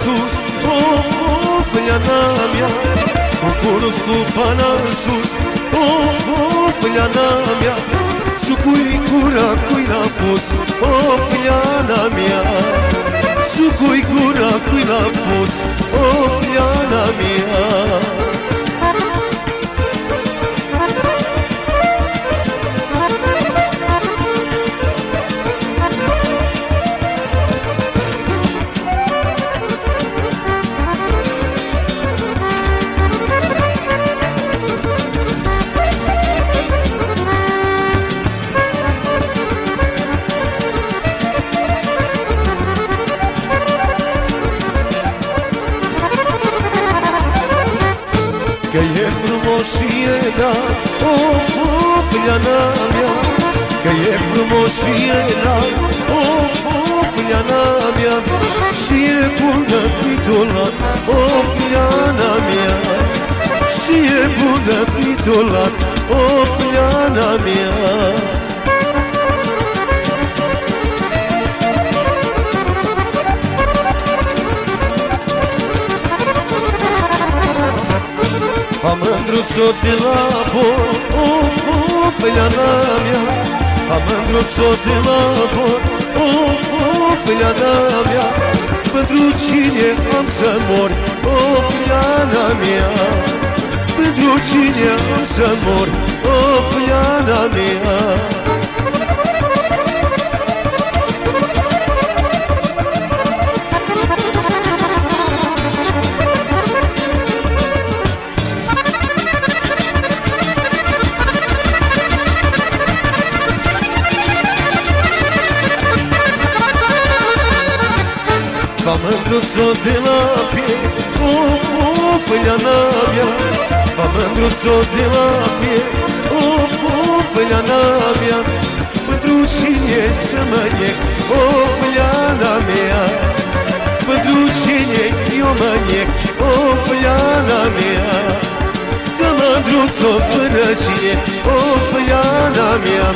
în sus Of, of, Liana mea. Cu curul cu pana în sus Of, of, Liana mea. Și cui cura, cui l-a pus Of, Liana mea. Și cui cura, cui l-a pus moșiera, o fuflă na mea, că e cu moșiera, o fuflă na mea, și e cu o fuflă na mea, și e cu o fuflă na mea. Bună pidolat Of, Liana mea Am mândruț-o de la bor, of, of, Ileana mea. Am mândruț-o de la bor, of, of, Ileana mea. Pentru cine am să mor, of, Ileana mea Pentru cine am să mor, of, Ileana mea mândruțo de lapie Uf, uf, la navia Fa de la navia Pentru cine să mă nec O, pleana mea. Pentru cine eu mă nec O, pleana mea. Că mândruțo până cine O, pleana mea